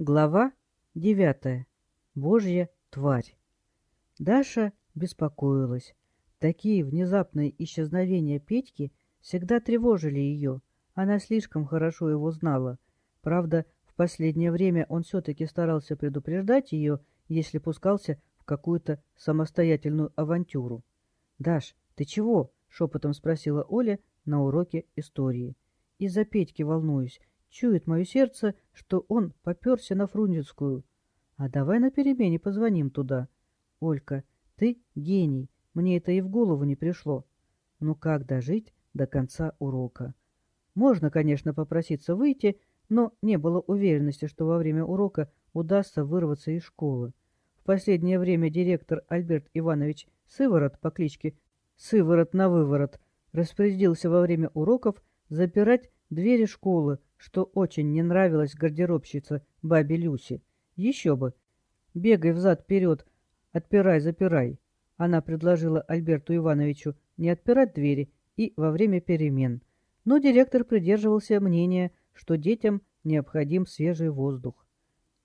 Глава девятая. Божья тварь. Даша беспокоилась. Такие внезапные исчезновения Петьки всегда тревожили ее. Она слишком хорошо его знала. Правда, в последнее время он все-таки старался предупреждать ее, если пускался в какую-то самостоятельную авантюру. «Даш, ты чего?» — шепотом спросила Оля на уроке истории. «Из-за Петьки волнуюсь. Чует мое сердце, что он поперся на Фрунзенскую. А давай на перемене позвоним туда. Олька, ты гений, мне это и в голову не пришло. Ну как дожить до конца урока? Можно, конечно, попроситься выйти, но не было уверенности, что во время урока удастся вырваться из школы. В последнее время директор Альберт Иванович Сыворот по кличке Сыворот на выворот распорядился во время уроков запирать двери школы, что очень не нравилось гардеробщице бабе Люси. Еще бы. Бегай взад-вперед, отпирай-запирай. Она предложила Альберту Ивановичу не отпирать двери и во время перемен. Но директор придерживался мнения, что детям необходим свежий воздух.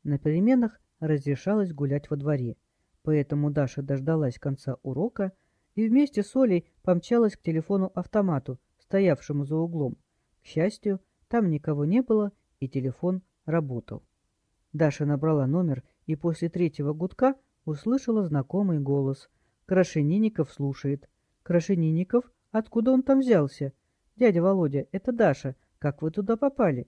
На переменах разрешалось гулять во дворе. Поэтому Даша дождалась конца урока и вместе с Олей помчалась к телефону-автомату, стоявшему за углом. К счастью, там никого не было, и телефон работал. Даша набрала номер и после третьего гудка услышала знакомый голос. «Крашенинников слушает». «Крашенинников? Откуда он там взялся?» «Дядя Володя, это Даша. Как вы туда попали?»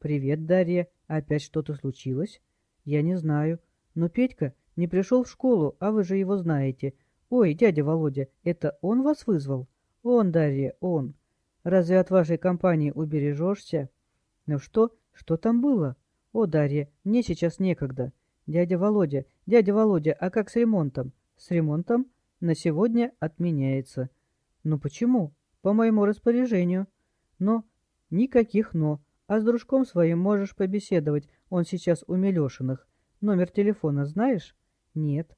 «Привет, Дарья. Опять что-то случилось?» «Я не знаю. Но Петька не пришел в школу, а вы же его знаете. Ой, дядя Володя, это он вас вызвал?» «Он, Дарья, он. Разве от вашей компании убережешься? Ну что? Что там было? О, Дарья, мне сейчас некогда. Дядя Володя, дядя Володя, а как с ремонтом? С ремонтом? На сегодня отменяется. Ну почему? По моему распоряжению. Но? Никаких «но». А с дружком своим можешь побеседовать. Он сейчас у Милешиных. Номер телефона знаешь? Нет.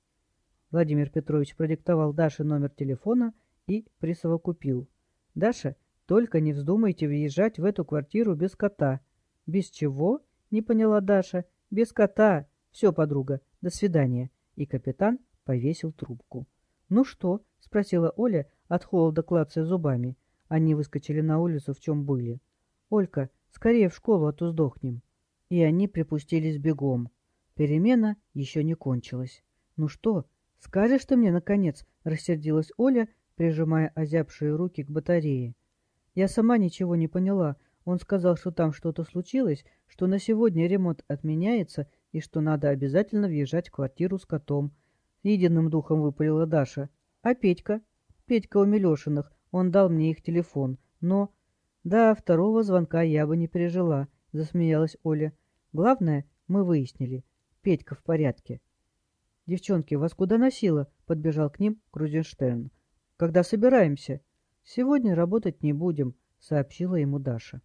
Владимир Петрович продиктовал Даше номер телефона и присовокупил. Даша только не вздумайте въезжать в эту квартиру без кота. Без чего? Не поняла Даша. Без кота. Все, подруга. До свидания. И капитан повесил трубку. Ну что? Спросила Оля, от холода клацая зубами. Они выскочили на улицу, в чем были. Олька, скорее в школу, а то сдохнем. И они припустились бегом. Перемена еще не кончилась. Ну что, скажешь ты мне, наконец? Рассердилась Оля, прижимая озябшие руки к батарее. Я сама ничего не поняла. Он сказал, что там что-то случилось, что на сегодня ремонт отменяется и что надо обязательно въезжать в квартиру с котом. Единым духом выпалила Даша. А Петька? Петька у Милешиных. Он дал мне их телефон. Но... Да, второго звонка я бы не пережила, засмеялась Оля. Главное, мы выяснили. Петька в порядке. «Девчонки, вас куда носило?» — подбежал к ним Крузенштерн. «Когда собираемся?» «Сегодня работать не будем», — сообщила ему Даша.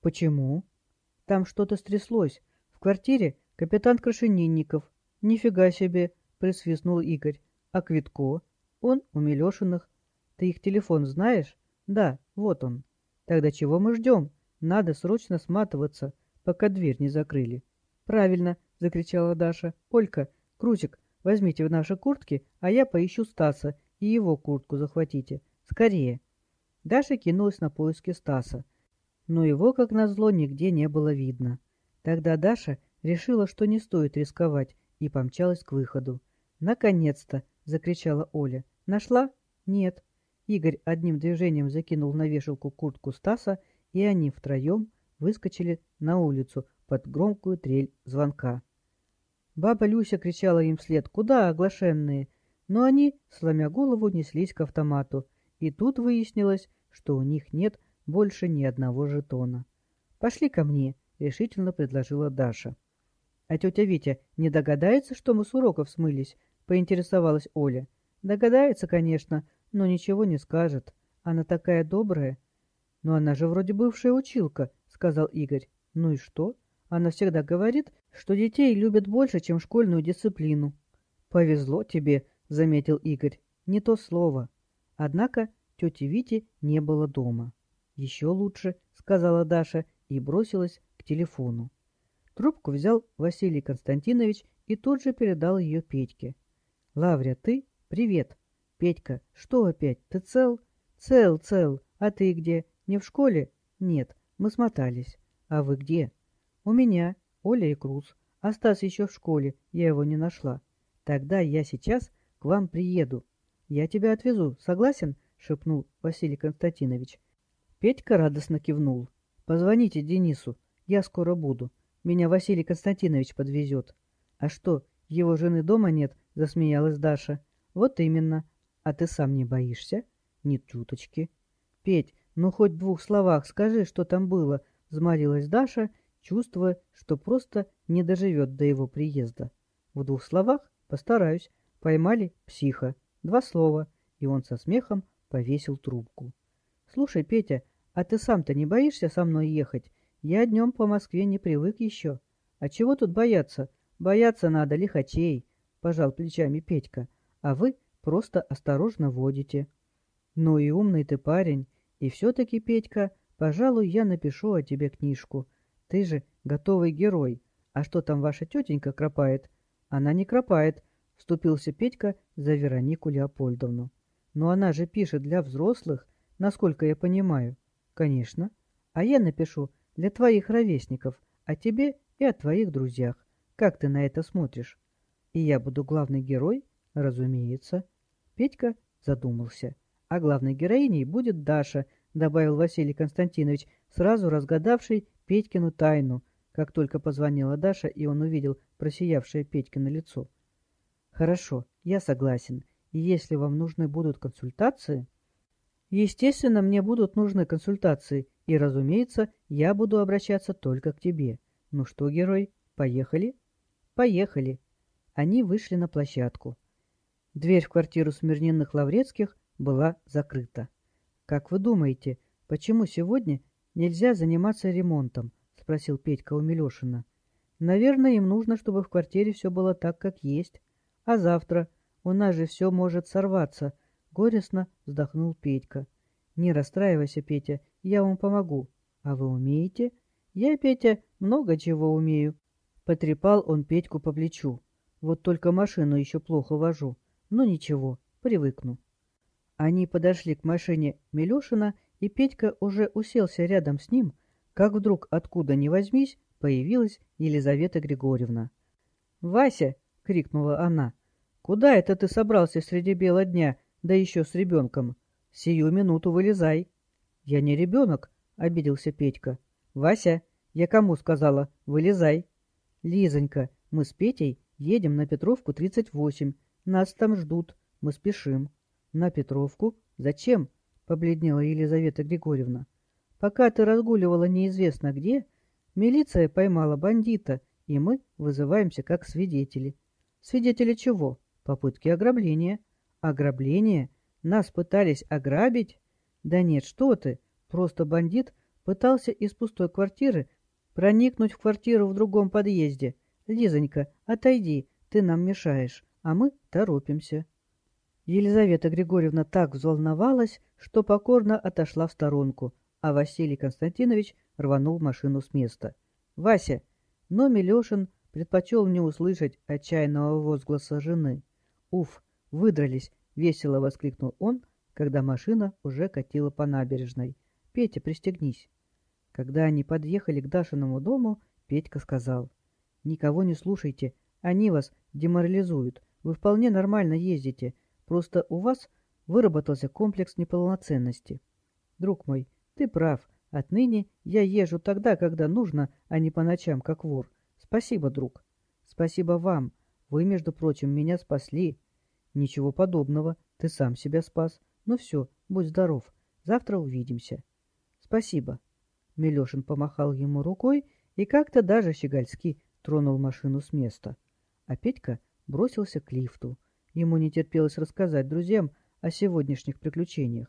«Почему?» «Там что-то стряслось. В квартире капитан Крашенинников». «Нифига себе!» — присвистнул Игорь. «А Квитко?» «Он у Милешиных». «Ты их телефон знаешь?» «Да, вот он». «Тогда чего мы ждем? Надо срочно сматываться, пока дверь не закрыли». «Правильно!» — закричала Даша. «Олька, Крузик, возьмите в наши куртки, а я поищу Стаса и его куртку захватите. Скорее!» Даша кинулась на поиски Стаса, но его, как назло, нигде не было видно. Тогда Даша решила, что не стоит рисковать, и помчалась к выходу. «Наконец-то!» — закричала Оля. «Нашла?» «Нет». Игорь одним движением закинул на вешалку куртку Стаса, и они втроем выскочили на улицу под громкую трель звонка. Баба Люся кричала им вслед «Куда, оглашенные?» Но они, сломя голову, неслись к автомату — и тут выяснилось, что у них нет больше ни одного жетона. «Пошли ко мне», — решительно предложила Даша. «А тетя Витя не догадается, что мы с уроков смылись?» — поинтересовалась Оля. «Догадается, конечно, но ничего не скажет. Она такая добрая». «Но она же вроде бывшая училка», — сказал Игорь. «Ну и что? Она всегда говорит, что детей любят больше, чем школьную дисциплину». «Повезло тебе», — заметил Игорь. «Не то слово». Однако тети Вити не было дома. «Еще лучше», — сказала Даша и бросилась к телефону. Трубку взял Василий Константинович и тут же передал ее Петьке. «Лавря, ты? Привет!» «Петька, что опять? Ты цел?» «Цел, цел. А ты где? Не в школе?» «Нет, мы смотались. А вы где?» «У меня. Оля и Круз. А Стас еще в школе. Я его не нашла. Тогда я сейчас к вам приеду. Я тебя отвезу. Согласен?» — шепнул Василий Константинович. Петька радостно кивнул. «Позвоните Денису. Я скоро буду. Меня Василий Константинович подвезет». «А что, его жены дома нет?» — засмеялась Даша. «Вот именно. А ты сам не боишься? Ни чуточки. Петь, ну хоть в двух словах скажи, что там было, взмолилась Даша, чувствуя, что просто не доживет до его приезда. В двух словах постараюсь. Поймали психа. Два слова. И он со смехом повесил трубку. Слушай, Петя, а ты сам-то не боишься со мной ехать? Я днем по Москве не привык еще. А чего тут бояться? Бояться надо лихачей, пожал плечами Петька. А вы просто осторожно водите. Ну и умный ты парень. И все-таки, Петька, пожалуй, я напишу о тебе книжку. Ты же готовый герой. А что там ваша тетенька кропает? Она не кропает, вступился Петька за Веронику Леопольдовну. Но она же пишет для взрослых, насколько я понимаю. Конечно. А я напишу для твоих ровесников, о тебе и о твоих друзьях. Как ты на это смотришь? И я буду главный герой? Разумеется. Петька задумался. А главной героиней будет Даша, добавил Василий Константинович, сразу разгадавший Петькину тайну, как только позвонила Даша, и он увидел просиявшее Петькино лицо. Хорошо, я согласен. И если вам нужны будут консультации... Естественно, мне будут нужны консультации, и, разумеется, я буду обращаться только к тебе. Ну что, герой, поехали? Поехали. Они вышли на площадку. Дверь в квартиру Смирненных Лаврецких была закрыта. «Как вы думаете, почему сегодня нельзя заниматься ремонтом?» — спросил Петька у Милешина. «Наверное, им нужно, чтобы в квартире все было так, как есть. А завтра? У нас же все может сорваться!» — горестно вздохнул Петька. «Не расстраивайся, Петя, я вам помогу. А вы умеете?» «Я, Петя, много чего умею». Потрепал он Петьку по плечу. «Вот только машину еще плохо вожу. Ну ничего, привыкну. Они подошли к машине Милешина, и Петька уже уселся рядом с ним, как вдруг откуда ни возьмись появилась Елизавета Григорьевна. «Вася!» — крикнула она. «Куда это ты собрался среди бела дня, да еще с ребенком? Сию минуту вылезай!» «Я не ребенок!» — обиделся Петька. «Вася, я кому сказала? Вылезай!» «Лизонька, мы с Петей едем на Петровку, 38. Нас там ждут. Мы спешим. На Петровку? Зачем? Побледнела Елизавета Григорьевна. Пока ты разгуливала неизвестно где, милиция поймала бандита, и мы вызываемся как свидетели. Свидетели чего? Попытки ограбления. Ограбление? Нас пытались ограбить? Да нет, что ты. Просто бандит пытался из пустой квартиры проникнуть в квартиру в другом подъезде. Лизонька, отойди, ты нам мешаешь а мы торопимся. Елизавета Григорьевна так взволновалась, что покорно отошла в сторонку, а Василий Константинович рванул машину с места. «Вася!» Но Милешин предпочел не услышать отчаянного возгласа жены. «Уф! Выдрались!» — весело воскликнул он, когда машина уже катила по набережной. «Петя, пристегнись!» Когда они подъехали к Дашиному дому, Петька сказал. «Никого не слушайте, они вас деморализуют. Вы вполне нормально ездите, просто у вас выработался комплекс неполноценности. Друг мой, ты прав. Отныне я езжу тогда, когда нужно, а не по ночам, как вор. Спасибо, друг. Спасибо вам. Вы, между прочим, меня спасли. Ничего подобного. Ты сам себя спас. Ну все, будь здоров. Завтра увидимся. Спасибо. Милешин помахал ему рукой и как-то даже щегольски тронул машину с места. А Петька бросился к лифту. Ему не терпелось рассказать друзьям о сегодняшних приключениях.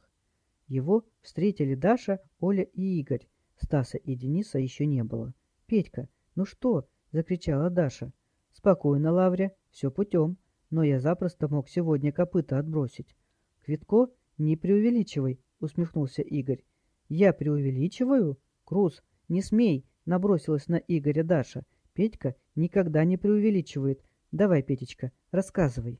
Его встретили Даша, Оля и Игорь. Стаса и Дениса еще не было. «Петька, ну что?» — закричала Даша. «Спокойно, Лавря, все путем, но я запросто мог сегодня копыта отбросить». «Квитко, не преувеличивай», — усмехнулся Игорь. «Я преувеличиваю? Круз, не смей!» — набросилась на Игоря Даша. Петька никогда не преувеличивает. Давай, Петечка, рассказывай.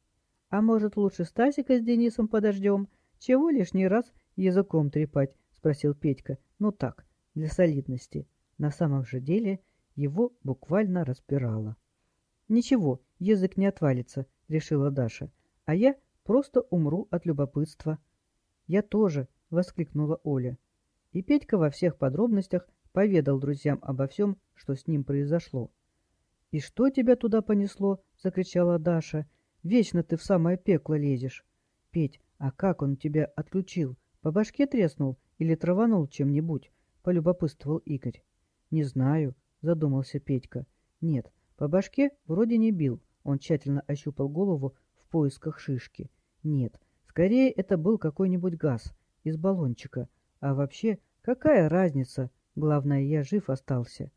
А может, лучше Стасика с Денисом подождем? Чего лишний раз языком трепать? Спросил Петька. Ну так, для солидности. На самом же деле его буквально распирало. Ничего, язык не отвалится, решила Даша. А я просто умру от любопытства. Я тоже, воскликнула Оля. И Петька во всех подробностях поведал друзьям обо всем, что с ним произошло. «И что тебя туда понесло?» — закричала Даша. «Вечно ты в самое пекло лезешь». «Петь, а как он тебя отключил? По башке треснул или траванул чем-нибудь?» — полюбопытствовал Игорь. «Не знаю», — задумался Петька. «Нет, по башке вроде не бил». Он тщательно ощупал голову в поисках шишки. «Нет, скорее это был какой-нибудь газ из баллончика. А вообще, какая разница? Главное, я жив остался».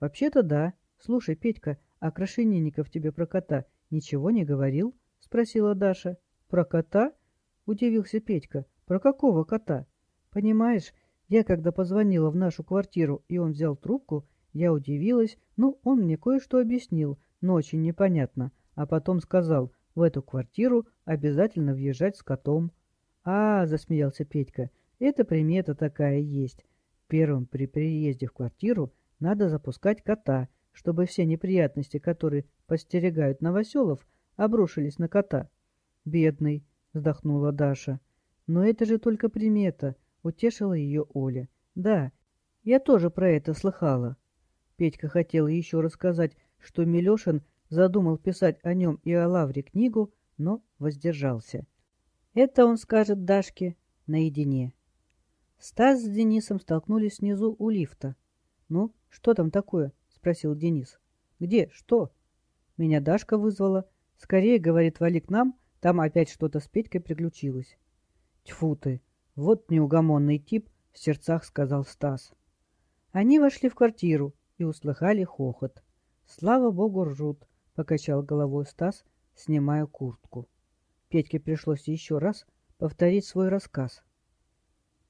«Вообще-то да», «Слушай, Петька, а Крашенинников тебе про кота ничего не говорил?» — спросила Даша. «Про кота?» — удивился Петька. «Про какого кота?» «Понимаешь, я когда позвонила в нашу квартиру, и он взял трубку, я удивилась. Ну, он мне кое-что объяснил, но очень непонятно. А потом сказал, в эту квартиру обязательно въезжать с котом». «А, — засмеялся Петька, — это примета такая есть. Первым при приезде в квартиру надо запускать кота — чтобы все неприятности, которые постерегают новоселов, обрушились на кота. «Бедный», — вздохнула Даша. «Но это же только примета», — утешила ее Оля. «Да, я тоже про это слыхала». Петька хотел еще рассказать, что Милешин задумал писать о нем и о Лавре книгу, но воздержался. Это он скажет Дашке наедине. Стас с Денисом столкнулись снизу у лифта. «Ну, что там такое?» спросил Денис. «Где? Что?» «Меня Дашка вызвала. Скорее, — говорит, — вали к нам, там опять что-то с Петькой приключилось». «Тьфу ты! Вот неугомонный тип!» — в сердцах сказал Стас. Они вошли в квартиру и услыхали хохот. «Слава богу, ржут!» — покачал головой Стас, снимая куртку. Петьке пришлось еще раз повторить свой рассказ.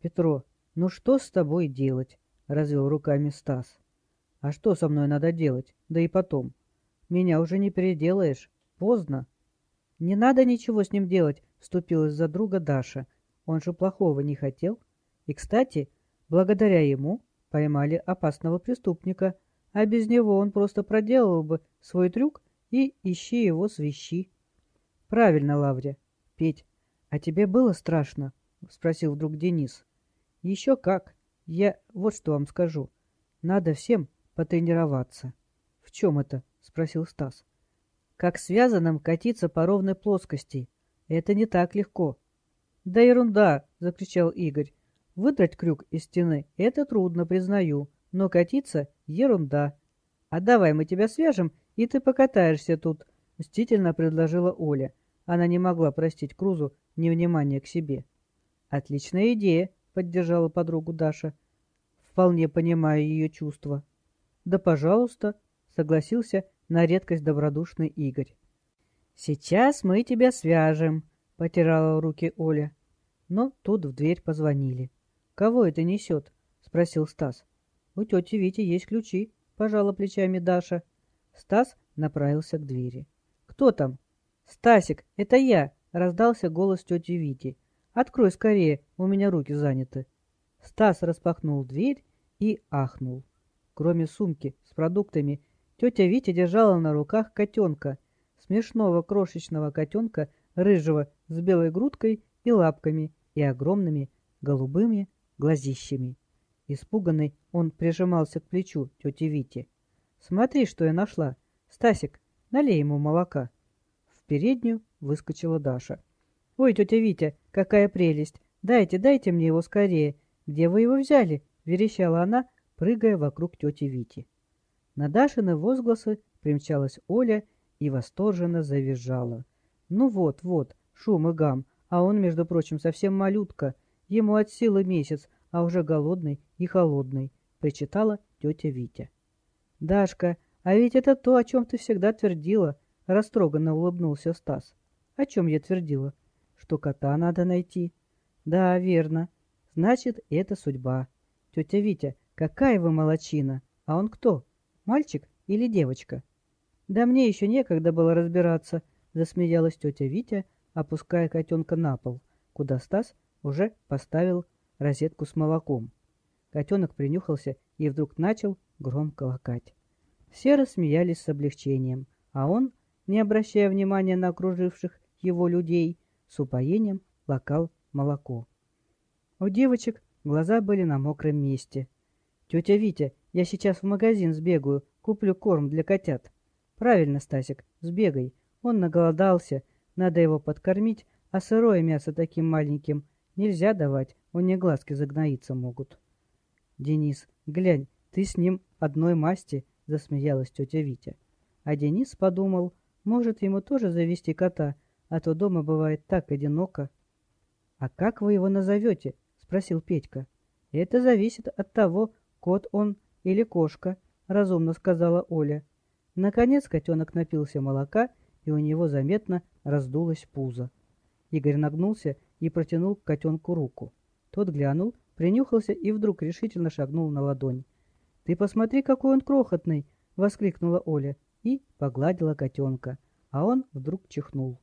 «Петро, ну что с тобой делать?» — развел руками Стас. А что со мной надо делать? Да и потом. Меня уже не переделаешь. Поздно. Не надо ничего с ним делать, вступилась за друга Даша. Он же плохого не хотел. И, кстати, благодаря ему поймали опасного преступника, а без него он просто проделал бы свой трюк и ищи его свищи. Правильно, Лавря. Петь, а тебе было страшно? Спросил вдруг Денис. Еще как. Я вот что вам скажу. Надо всем потренироваться. — В чем это? — спросил Стас. — Как связанным катиться по ровной плоскости. Это не так легко. — Да ерунда! — закричал Игорь. — Выдрать крюк из стены — это трудно, признаю, но катиться — ерунда. — А давай мы тебя свяжем, и ты покатаешься тут, — мстительно предложила Оля. Она не могла простить Крузу невнимание к себе. — Отличная идея, — поддержала подругу Даша. Вполне понимаю ее чувства. «Да, пожалуйста», — согласился на редкость добродушный Игорь. «Сейчас мы тебя свяжем», — потирала руки Оля. Но тут в дверь позвонили. «Кого это несет?» — спросил Стас. «У тети Вити есть ключи», — пожала плечами Даша. Стас направился к двери. «Кто там?» «Стасик, это я!» — раздался голос тети Вити. «Открой скорее, у меня руки заняты». Стас распахнул дверь и ахнул. Кроме сумки с продуктами, тетя Витя держала на руках котенка, смешного крошечного котенка, рыжего, с белой грудкой и лапками, и огромными голубыми глазищами. Испуганный, он прижимался к плечу тети Вити. «Смотри, что я нашла! Стасик, налей ему молока!» В переднюю выскочила Даша. «Ой, тетя Витя, какая прелесть! Дайте, дайте мне его скорее! Где вы его взяли?» — верещала она, прыгая вокруг тети Вити. На Дашины возгласы примчалась Оля и восторженно завизжала. «Ну вот, вот, шум и гам, а он, между прочим, совсем малютка. Ему от силы месяц, а уже голодный и холодный», — причитала тетя Витя. «Дашка, а ведь это то, о чем ты всегда твердила», — растроганно улыбнулся Стас. «О чем я твердила? Что кота надо найти». «Да, верно. Значит, это судьба. Тетя Витя, Какая вы молочина! А он кто? Мальчик или девочка?» «Да мне еще некогда было разбираться», — засмеялась тетя Витя, опуская котенка на пол, куда Стас уже поставил розетку с молоком. Котенок принюхался и вдруг начал громко лакать. Все рассмеялись с облегчением, а он, не обращая внимания на окруживших его людей, с упоением лакал молоко. У девочек глаза были на мокром месте. «Тетя Витя, я сейчас в магазин сбегаю, куплю корм для котят». «Правильно, Стасик, сбегай. Он наголодался, надо его подкормить, а сырое мясо таким маленьким нельзя давать, у них глазки загноиться могут». «Денис, глянь, ты с ним одной масти», — засмеялась тетя Витя. А Денис подумал, может, ему тоже завести кота, а то дома бывает так одиноко. «А как вы его назовете?» — спросил Петька. «Это зависит от того, кот он или кошка», — разумно сказала Оля. Наконец котенок напился молока, и у него заметно раздулось пузо. Игорь нагнулся и протянул к котенку руку. Тот глянул принюхался и вдруг решительно шагнул на ладонь. «Ты посмотри, какой он крохотный!» — воскликнула Оля и погладила котенка, а он вдруг чихнул.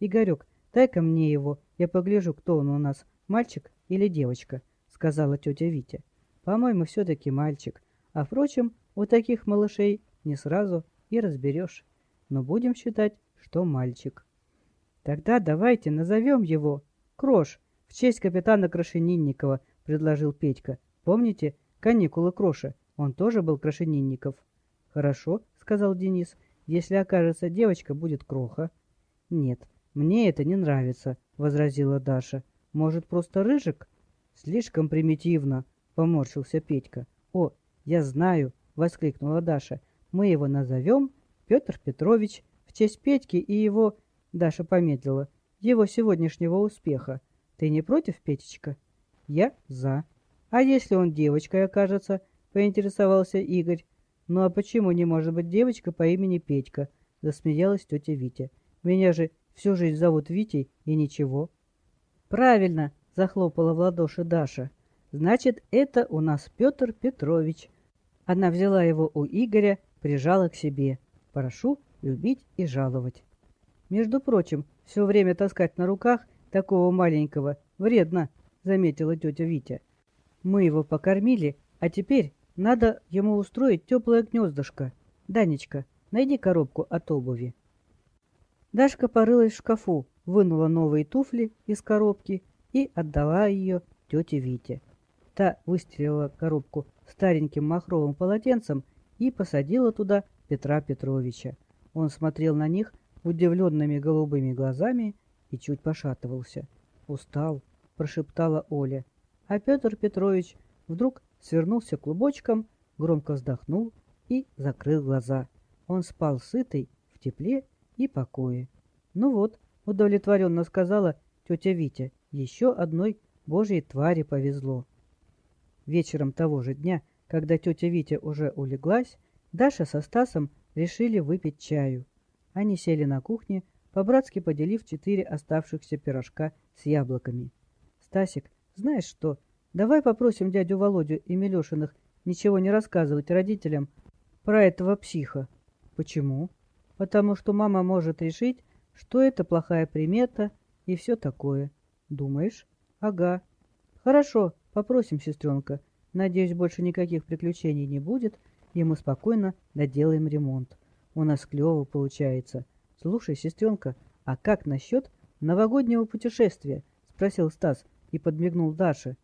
«Игорек, дай-ка мне его, я погляжу, кто он у нас, мальчик или девочка», — сказала тетя Витя. «По-моему, все-таки мальчик, а, впрочем, у таких малышей не сразу и разберешь, но будем считать, что мальчик». «Тогда давайте назовем его Крош в честь капитана Крашенинникова», предложил Петька. «Помните, каникулы Кроша? Он тоже был Крошенинников». «Хорошо», — сказал Денис. «Если окажется девочка, будет Кроха». «Нет, мне это не нравится», — возразила Даша. «Может, просто Рыжик?» «Слишком примитивно», — поморщился Петька. «О, я знаю», — воскликнула Даша. «Мы его назовем Петр Петрович в честь Петьки и его...» Даша помедлила. «Его сегодняшнего успеха. Ты не против, Петечка?» Я за. А если он девочкой окажется? Поинтересовался Игорь. Ну а почему не может быть девочка по имени Петька? Засмеялась тетя Витя. Меня же всю жизнь зовут Витей и ничего. Правильно, захлопала в ладоши Даша. Значит, это у нас Петр Петрович. Она взяла его у Игоря, прижала к себе. Прошу любить и жаловать. Между прочим, все время таскать на руках такого маленького вредно, — заметила тетя Витя. «Мы его покормили, а теперь надо ему устроить теплое гнездышко. Данечка, найди коробку от обуви». Дашка порылась в шкафу, вынула новые туфли из коробки и отдала ее тете Вите. Та выстелила коробку стареньким махровым полотенцем и посадила туда Петра Петровича. Он смотрел на них удивленными голубыми глазами и чуть пошатывался. Устал, прошептала Оля. А Петр Петрович вдруг свернулся клубочком, громко вздохнул и закрыл глаза. Он спал сытый, в тепле и покое. «Ну вот», — удовлетворенно сказала тетя Витя, — «еще одной божьей твари повезло». Вечером того же дня, когда тетя Витя уже улеглась, Даша со Стасом решили выпить чаю. Они сели на кухне, по-братски поделив четыре оставшихся пирожка с яблоками. «Стасик, знаешь что, давай попросим дядю Володю и Милешиных ничего не рассказывать родителям про этого психа». «Почему?» «Потому что мама может решить, что это плохая примета и все такое». «Думаешь?» «Ага». «Хорошо, попросим, сестренка. Надеюсь, больше никаких приключений не будет, и мы спокойно доделаем ремонт. У нас клево получается. Слушай, сестренка, а как насчет новогоднего путешествия?» — спросил Стас и подмигнул Даше,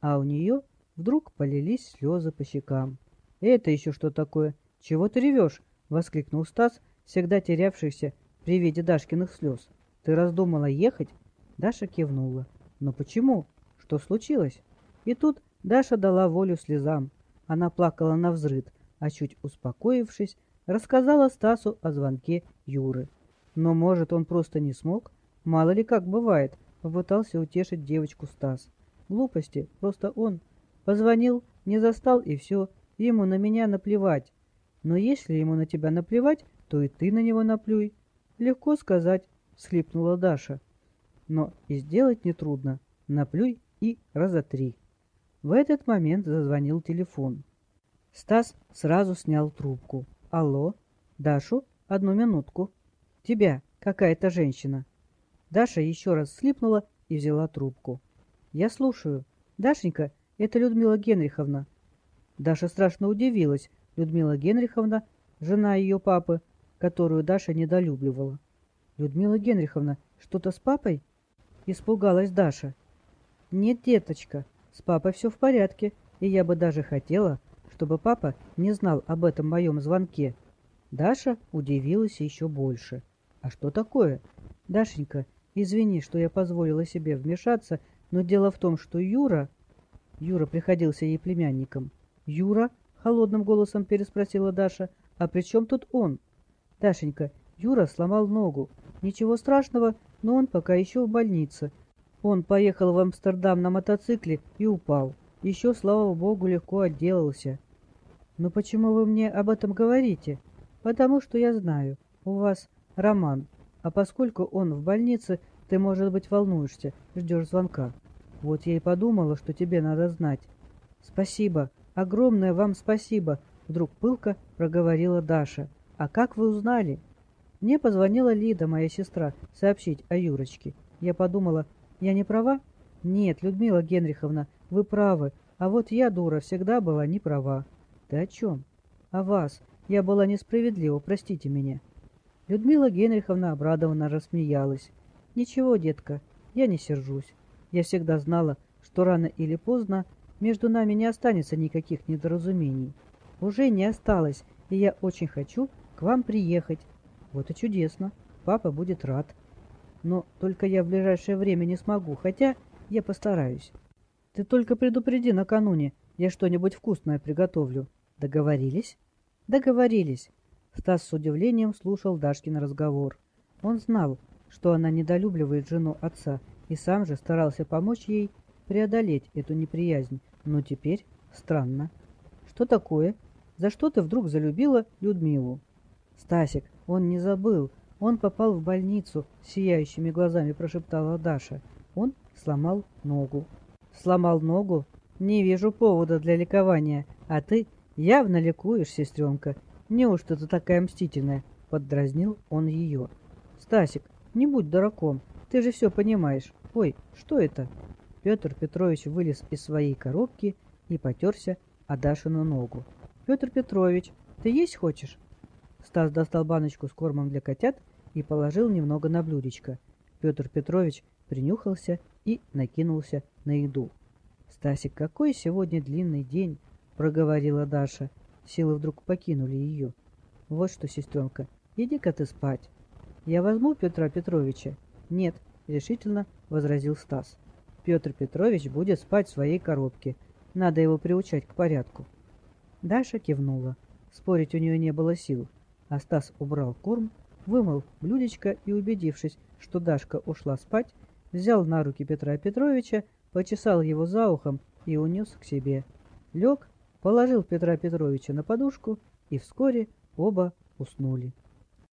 а у нее вдруг полились слезы по щекам. «Это еще что такое? Чего ты ревешь?» — воскликнул Стас, всегда терявшийся при виде Дашкиных слез. «Ты раздумала ехать?» Даша кивнула. «Но почему? Что случилось?» И тут Даша дала волю слезам. Она плакала на взрыд, а чуть успокоившись, рассказала Стасу о звонке Юры. Но, может, он просто не смог? Мало ли как бывает — Попытался утешить девочку Стас. Глупости, просто он. Позвонил, не застал и все. Ему на меня наплевать. Но если ему на тебя наплевать, то и ты на него наплюй. Легко сказать, всхлипнула Даша. Но и сделать нетрудно. Наплюй и раза три. В этот момент зазвонил телефон. Стас сразу снял трубку. Алло? Дашу? Одну минутку. Тебя, какая-то женщина. Даша еще раз слипнула и взяла трубку. Я слушаю. Дашенька, это Людмила Генриховна. Даша страшно удивилась. Людмила Генриховна, жена ее папы, которую Даша недолюбливала. Людмила Генриховна, что-то с папой? Испугалась Даша. Нет, деточка, с папой все в порядке, и я бы даже хотела, чтобы папа не знал об этом моем звонке. Даша удивилась еще больше. А что такое? Дашенька, извини, что я позволила себе вмешаться, но дело в том, что Юра... Юра приходился ей племянником. Юра? Холодным голосом переспросила Даша. А при чем тут он? Дашенька, Юра сломал ногу. Ничего страшного, но он пока еще в больнице. Он поехал в Амстердам на мотоцикле и упал. Еще, слава богу, легко отделался. «Но почему вы мне об этом говорите?» «Потому что я знаю. У вас роман. А поскольку он в больнице, ты, может быть, волнуешься, ждешь звонка. Вот я и подумала, что тебе надо знать». «Спасибо. Огромное вам спасибо», — вдруг пылко проговорила Даша. «А как вы узнали?» Мне позвонила Лида, моя сестра, сообщить о Юрочке. Я подумала, я не права? Нет, Людмила Генриховна, вы правы. А вот я, дура, всегда была не права. Ты о чем? О вас. Я была несправедлива, простите меня. Людмила Генриховна обрадованно рассмеялась. Ничего, детка, я не сержусь. Я всегда знала, что рано или поздно между нами не останется никаких недоразумений. Уже не осталось, и я очень хочу к вам приехать. Вот и чудесно. Папа будет рад. Но только я в ближайшее время не смогу, хотя я постараюсь. Ты только предупреди накануне, я что-нибудь вкусное приготовлю. Договорились? Договорились. Стас с удивлением слушал Дашкин разговор. Он знал, что она недолюбливает жену отца, и сам же старался помочь ей преодолеть эту неприязнь. Но теперь странно. Что такое? За что ты вдруг залюбила Людмилу? Стасик, он не забыл. Он попал в больницу, сияющими глазами прошептала Даша. Он сломал ногу. Сломал ногу? Не вижу повода для ликования. А ты «Явно ликуешь, сестренка. Неужто ты такая мстительная?» — поддразнил он ее. «Стасик, не будь дураком. Ты же все понимаешь. Ой, что это?» Петр Петрович вылез из своей коробки и потерся о Дашину ногу. «Петр Петрович, ты есть хочешь?» Стас достал баночку с кормом для котят и положил немного на блюдечко. Петр Петрович принюхался и накинулся на еду. «Стасик, какой сегодня длинный день!» проговорила Даша. Силы вдруг покинули ее. Вот что, сестренка, иди-ка ты спать. Я возьму Петра Петровича. Нет, решительно возразил Стас. Петр Петрович будет спать в своей коробке. Надо его приучать к порядку. Даша кивнула. Спорить у нее не было сил. А Стас убрал корм, вымыл блюдечко и, убедившись, что Дашка ушла спать, взял на руки Петра Петровича, почесал его за ухом и унес к себе. Лег положил Петра Петровича на подушку, и вскоре оба уснули.